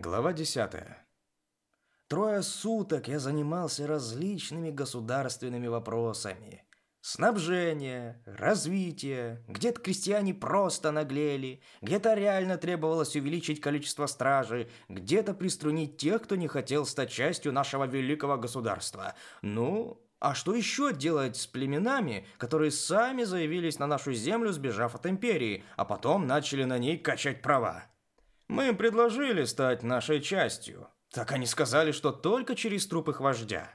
Глава 10. Трое суток я занимался различными государственными вопросами. Снабжение, развитие, где-то крестьяне просто наглели, где-то реально требовалось увеличить количество стражи, где-то приструнить тех, кто не хотел стать частью нашего великого государства. Ну, а что еще делать с племенами, которые сами заявились на нашу землю, сбежав от империи, а потом начали на ней качать права? Мы им предложили стать нашей частью. Так они сказали, что только через труп их вождя.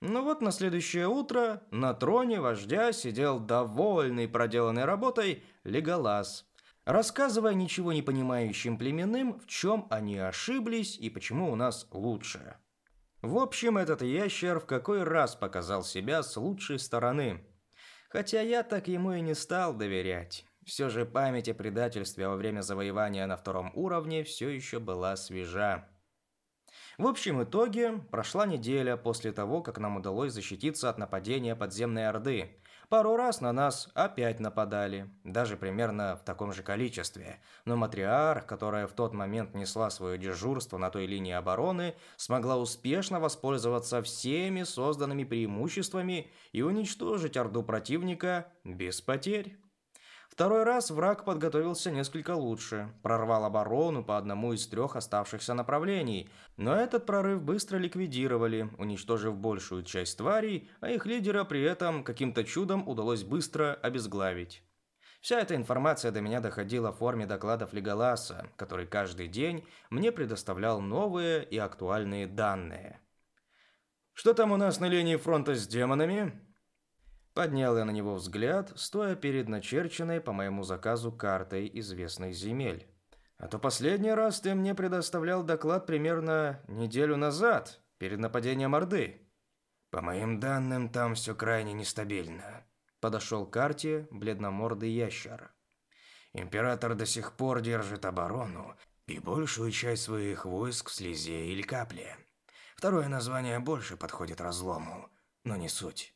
Но вот на следующее утро на троне вождя сидел довольный проделанной работой Леголас, рассказывая ничего не понимающим племенным, в чем они ошиблись и почему у нас лучше. В общем, этот ящер в какой раз показал себя с лучшей стороны. Хотя я так ему и не стал доверять. Все же память о предательстве во время завоевания на втором уровне все еще была свежа. В общем итоге, прошла неделя после того, как нам удалось защититься от нападения подземной Орды. Пару раз на нас опять нападали, даже примерно в таком же количестве. Но матриарх, которая в тот момент несла свое дежурство на той линии обороны, смогла успешно воспользоваться всеми созданными преимуществами и уничтожить Орду противника без потерь. Второй раз враг подготовился несколько лучше, прорвал оборону по одному из трех оставшихся направлений, но этот прорыв быстро ликвидировали, уничтожив большую часть тварей, а их лидера при этом каким-то чудом удалось быстро обезглавить. Вся эта информация до меня доходила в форме докладов Леголаса, который каждый день мне предоставлял новые и актуальные данные. «Что там у нас на линии фронта с демонами?» Поднял я на него взгляд, стоя перед начерченной по моему заказу картой известных земель. А то последний раз ты мне предоставлял доклад примерно неделю назад, перед нападением Орды. По моим данным, там все крайне нестабильно. Подошел к карте бледномордый ящер. Император до сих пор держит оборону и большую часть своих войск в слезе или капле. Второе название больше подходит разлому, но не суть.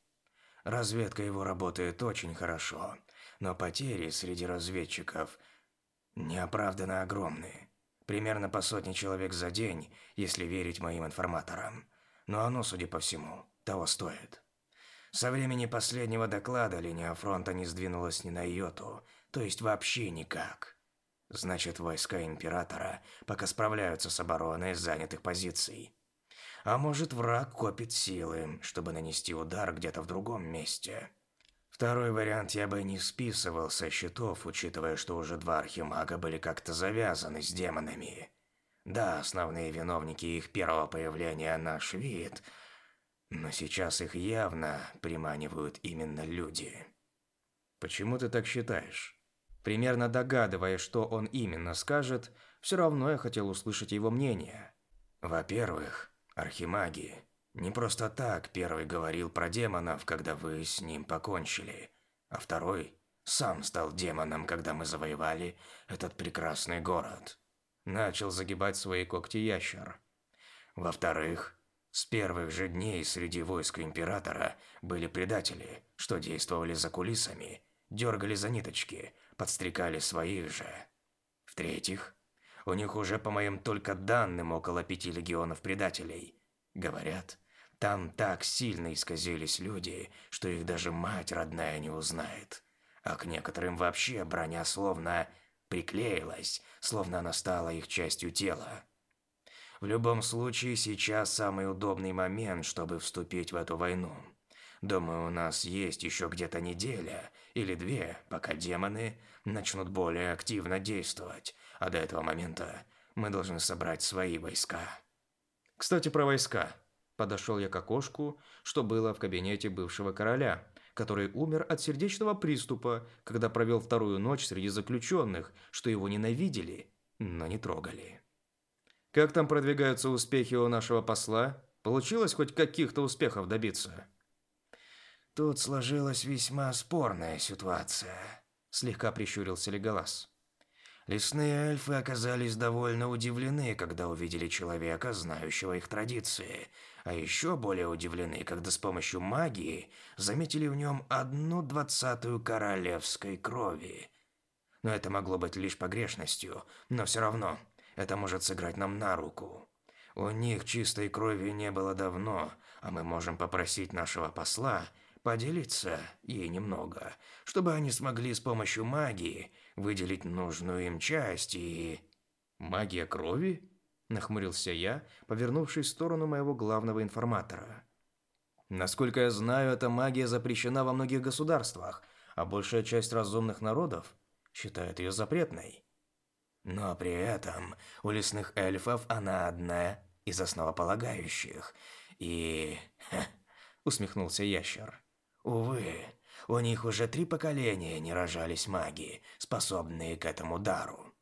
Разведка его работает очень хорошо, но потери среди разведчиков неоправданно огромные. Примерно по сотне человек за день, если верить моим информаторам. Но оно, судя по всему, того стоит. Со времени последнего доклада линия фронта не сдвинулась ни на йоту, то есть вообще никак. Значит, войска Императора пока справляются с обороной занятых позиций. А может, враг копит силы, чтобы нанести удар где-то в другом месте. Второй вариант я бы не списывал со счетов, учитывая, что уже два архимага были как-то завязаны с демонами. Да, основные виновники их первого появления наш вид, но сейчас их явно приманивают именно люди. Почему ты так считаешь? Примерно догадываясь, что он именно скажет, все равно я хотел услышать его мнение. Во-первых, Архимаги. Не просто так первый говорил про демонов, когда вы с ним покончили, а второй сам стал демоном, когда мы завоевали этот прекрасный город. Начал загибать свои когти ящер. Во-вторых, с первых же дней среди войск императора были предатели, что действовали за кулисами, дергали за ниточки, подстрекали своих же. В-третьих, у них уже, по моим только данным, около пяти легионов предателей. Говорят, там так сильно исказились люди, что их даже мать родная не узнает. А к некоторым вообще броня словно приклеилась, словно она стала их частью тела. В любом случае, сейчас самый удобный момент, чтобы вступить в эту войну. Думаю, у нас есть еще где-то неделя или две, пока демоны начнут более активно действовать, а до этого момента мы должны собрать свои войска. Кстати, про войска. Подошел я к окошку, что было в кабинете бывшего короля, который умер от сердечного приступа, когда провел вторую ночь среди заключенных, что его ненавидели, но не трогали. Как там продвигаются успехи у нашего посла? Получилось хоть каких-то успехов добиться? Тут сложилась весьма спорная ситуация, слегка прищурился Леголас. Лесные эльфы оказались довольно удивлены, когда увидели человека, знающего их традиции, а еще более удивлены, когда с помощью магии заметили в нем одну двадцатую королевской крови. Но это могло быть лишь погрешностью, но все равно. это может сыграть нам на руку. У них чистой крови не было давно, а мы можем попросить нашего посла поделиться ей немного, чтобы они смогли с помощью магии выделить нужную им часть и... «Магия крови?» – нахмурился я, повернувшись в сторону моего главного информатора. «Насколько я знаю, эта магия запрещена во многих государствах, а большая часть разумных народов считает ее запретной». Но при этом у лесных эльфов она одна из основополагающих. И... Усмехнулся ящер. Увы, у них уже три поколения не рожались маги, способные к этому дару.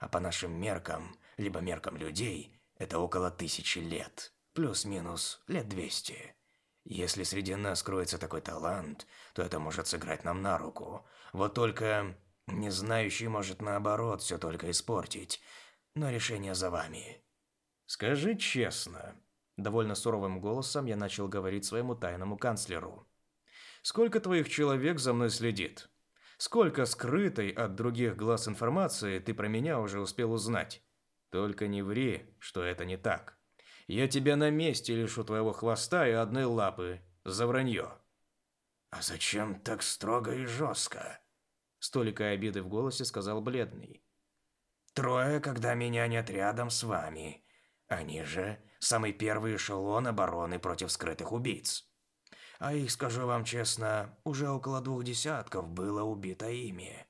А по нашим меркам, либо меркам людей, это около тысячи лет. Плюс-минус лет двести. Если среди нас кроется такой талант, то это может сыграть нам на руку. Вот только не знающий может наоборот все только испортить. Но решение за вами. Скажи честно, довольно суровым голосом я начал говорить своему тайному канцлеру. Сколько твоих человек за мной следит? Сколько скрытой от других глаз информации ты про меня уже успел узнать? Только не ври, что это не так. Я тебя на месте лишу твоего хвоста и одной лапы за вранье. А зачем так строго и жестко? С толикой обиды в голосе сказал бледный. «Трое, когда меня нет рядом с вами. Они же самый первый эшелон обороны против скрытых убийц. А их, скажу вам честно, уже около двух десятков было убито ими.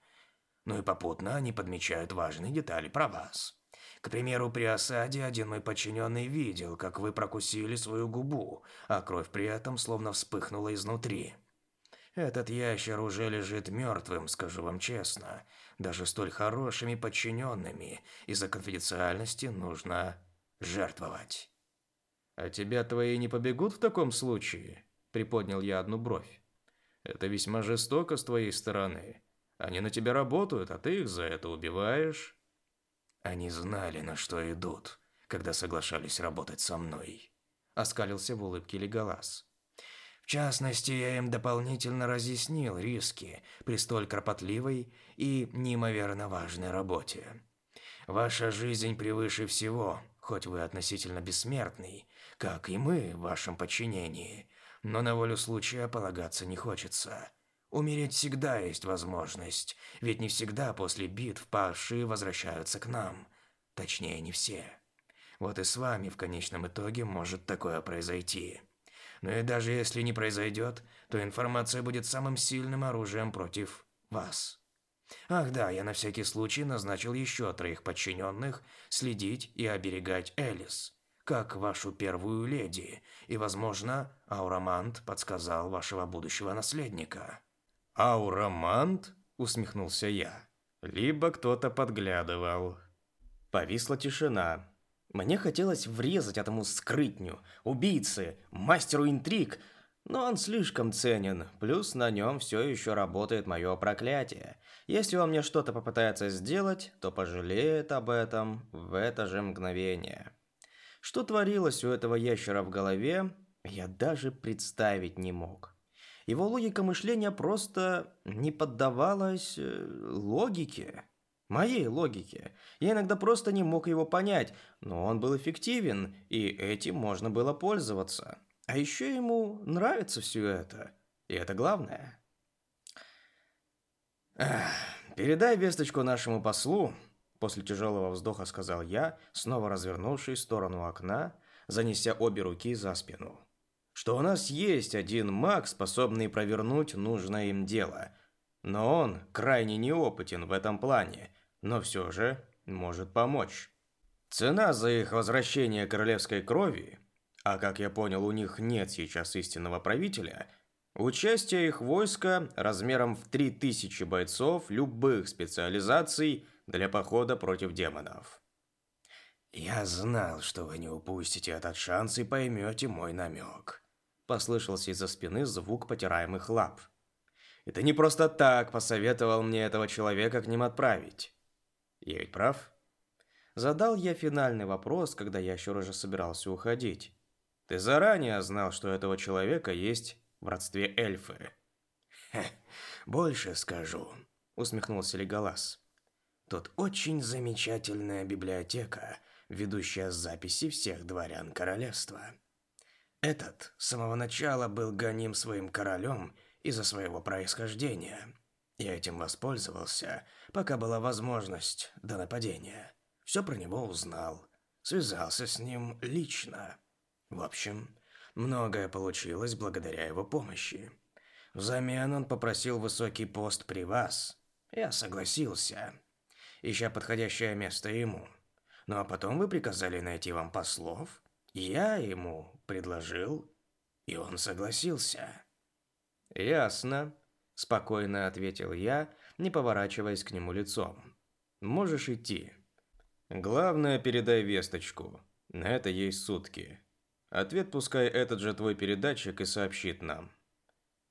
Ну и попутно они подмечают важные детали про вас. К примеру, при осаде один мой подчиненный видел, как вы прокусили свою губу, а кровь при этом словно вспыхнула изнутри. Этот ящер уже лежит мертвым, скажу вам честно. Даже столь хорошими подчиненными из-за конфиденциальности нужно жертвовать. А тебя твои не побегут в таком случае? Приподнял я одну бровь. Это весьма жестоко с твоей стороны. Они на тебя работают, а ты их за это убиваешь. Они знали, на что идут, когда соглашались работать со мной. Оскалился в улыбке Леголас. В частности, я им дополнительно разъяснил риски при столь кропотливой и неимоверно важной работе. Ваша жизнь превыше всего, хоть вы относительно бессмертный, как и мы в вашем подчинении, но на волю случая полагаться не хочется. Умереть всегда есть возможность, ведь не всегда после битв павшие возвращаются к нам. Точнее, не все. Вот и с вами в конечном итоге может такое произойти. Но и даже если не произойдет, то информация будет самым сильным оружием против вас. Ах да, я на всякий случай назначил еще троих подчиненных следить и оберегать Элис, как вашу первую леди, и, возможно, Аурамант подсказал вашего будущего наследника. Аурамант? усмехнулся я. Либо кто-то подглядывал. Повисла тишина, мне хотелось врезать этому скрытню, убийце, мастеру интриг, но он слишком ценен, плюс на нем все еще работает мое проклятие. Если он мне что-то попытается сделать, то пожалеет об этом в это же мгновение. Что творилось у этого ящера в голове, я даже представить не мог. Его логика мышления просто не поддавалась э, логике. Моей логике. Я иногда просто не мог его понять, но он был эффективен, и этим можно было пользоваться. А еще ему нравится все это. И это главное. «Передай весточку нашему послу», – после тяжелого вздоха сказал я, снова развернувшись в сторону окна, занеся обе руки за спину. «Что у нас есть один маг, способный провернуть нужное им дело. Но он крайне неопытен в этом плане – но все же может помочь. Цена за их возвращение королевской крови, а как я понял, у них нет сейчас истинного правителя, участие их войска размером в 3000 бойцов любых специализаций для похода против демонов. «Я знал, что вы не упустите этот шанс и поймете мой намек», – послышался из-за спины звук потираемых лап. «Это не просто так посоветовал мне этого человека к ним отправить. Я ведь прав? Задал я финальный вопрос, когда ящер уже собирался уходить. Ты заранее знал, что у этого человека есть в родстве эльфы. Хе, больше скажу, усмехнулся Леголас. Тут очень замечательная библиотека, ведущая записи всех дворян королевства. Этот с самого начала был гоним своим королем из-за своего происхождения. Я этим воспользовался, пока была возможность до нападения. Все про него узнал, связался с ним лично. В общем, многое получилось благодаря его помощи. Взамен он попросил высокий пост при вас. Я согласился ища подходящее место ему. Ну а потом вы приказали найти вам послов. Я ему предложил, и он согласился. Ясно, спокойно ответил я, не поворачиваясь к нему лицом. Можешь идти. Главное, передай весточку. На это есть сутки. Ответ пускай этот же твой передатчик и сообщит нам.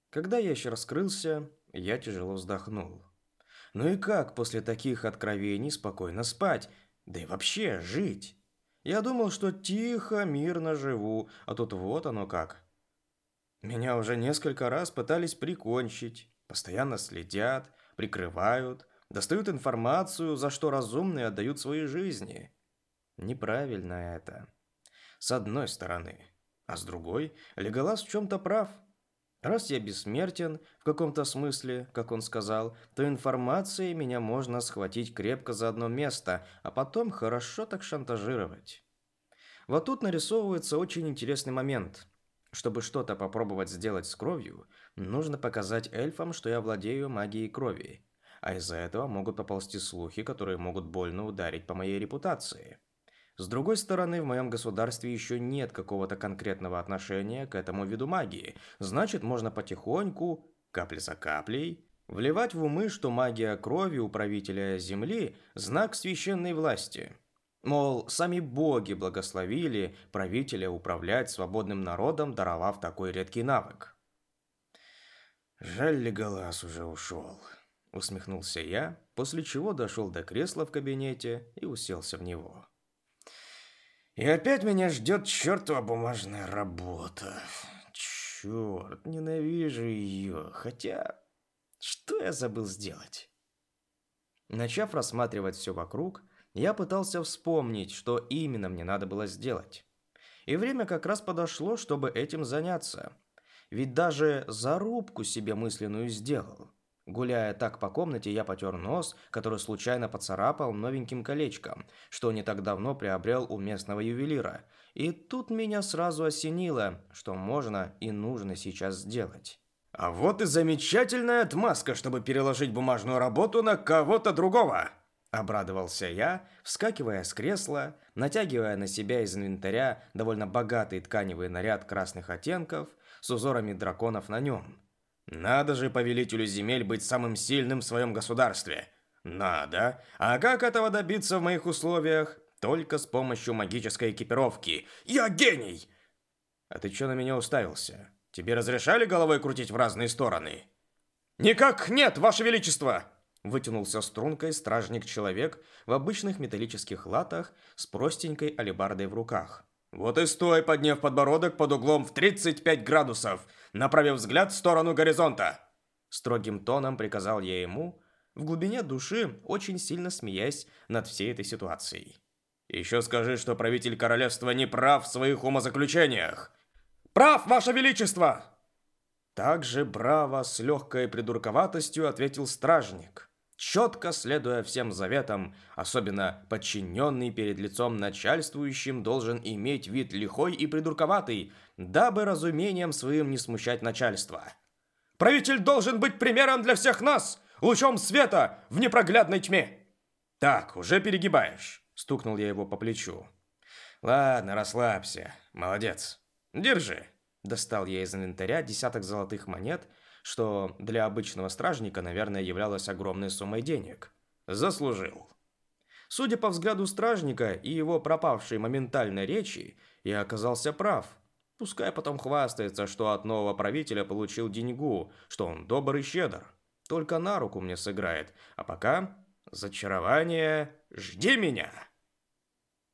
Когда ящер раскрылся, я тяжело вздохнул. Ну и как после таких откровений спокойно спать, да и вообще жить? Я думал, что тихо, мирно живу, а тут вот оно как. Меня уже несколько раз пытались прикончить, постоянно следят, прикрывают, достают информацию, за что разумные отдают свои жизни. Неправильно это. С одной стороны. А с другой, Леголас в чем-то прав – Раз я бессмертен, в каком-то смысле, как он сказал, то информацией меня можно схватить крепко за одно место, а потом хорошо так шантажировать. Вот тут нарисовывается очень интересный момент. Чтобы что-то попробовать сделать с кровью, нужно показать эльфам, что я владею магией крови. А из-за этого могут поползти слухи, которые могут больно ударить по моей репутации. С другой стороны, в моем государстве еще нет какого-то конкретного отношения к этому виду магии. Значит, можно потихоньку, капля за каплей, вливать в умы, что магия крови у правителя Земли – знак священной власти. Мол, сами боги благословили правителя управлять свободным народом, даровав такой редкий навык. «Жаль, Леголас уже ушел», – усмехнулся я, после чего дошел до кресла в кабинете и уселся в него. И опять меня ждет чертова бумажная работа. Черт, ненавижу ее. Хотя, что я забыл сделать? Начав рассматривать все вокруг, я пытался вспомнить, что именно мне надо было сделать. И время как раз подошло, чтобы этим заняться. Ведь даже зарубку себе мысленную сделал. Гуляя так по комнате, я потер нос, который случайно поцарапал новеньким колечком, что не так давно приобрел у местного ювелира. И тут меня сразу осенило, что можно и нужно сейчас сделать. «А вот и замечательная отмазка, чтобы переложить бумажную работу на кого-то другого!» Обрадовался я, вскакивая с кресла, натягивая на себя из инвентаря довольно богатый тканевый наряд красных оттенков с узорами драконов на нем. Надо же повелителю земель быть самым сильным в своем государстве. Надо. А как этого добиться в моих условиях? Только с помощью магической экипировки. Я гений! А ты что на меня уставился? Тебе разрешали головой крутить в разные стороны? Никак нет, ваше величество! Вытянулся стрункой стражник-человек в обычных металлических латах с простенькой алебардой в руках. Вот и стой, подняв подбородок под углом в 35 градусов, направив взгляд в сторону горизонта. Строгим тоном приказал я ему, в глубине души очень сильно смеясь над всей этой ситуацией. Еще скажи, что правитель королевства не прав в своих умозаключениях. Прав, ваше величество! Также браво с легкой придурковатостью ответил стражник четко следуя всем заветам, особенно подчиненный перед лицом начальствующим должен иметь вид лихой и придурковатый, дабы разумением своим не смущать начальство. Правитель должен быть примером для всех нас, лучом света в непроглядной тьме. Так, уже перегибаешь, стукнул я его по плечу. Ладно, расслабься. Молодец. Держи. Достал я из инвентаря десяток золотых монет что для обычного стражника, наверное, являлось огромной суммой денег. Заслужил. Судя по взгляду стражника и его пропавшей моментальной речи, я оказался прав. Пускай потом хвастается, что от нового правителя получил деньгу, что он добр и щедр. Только на руку мне сыграет. А пока... Зачарование... Жди меня!»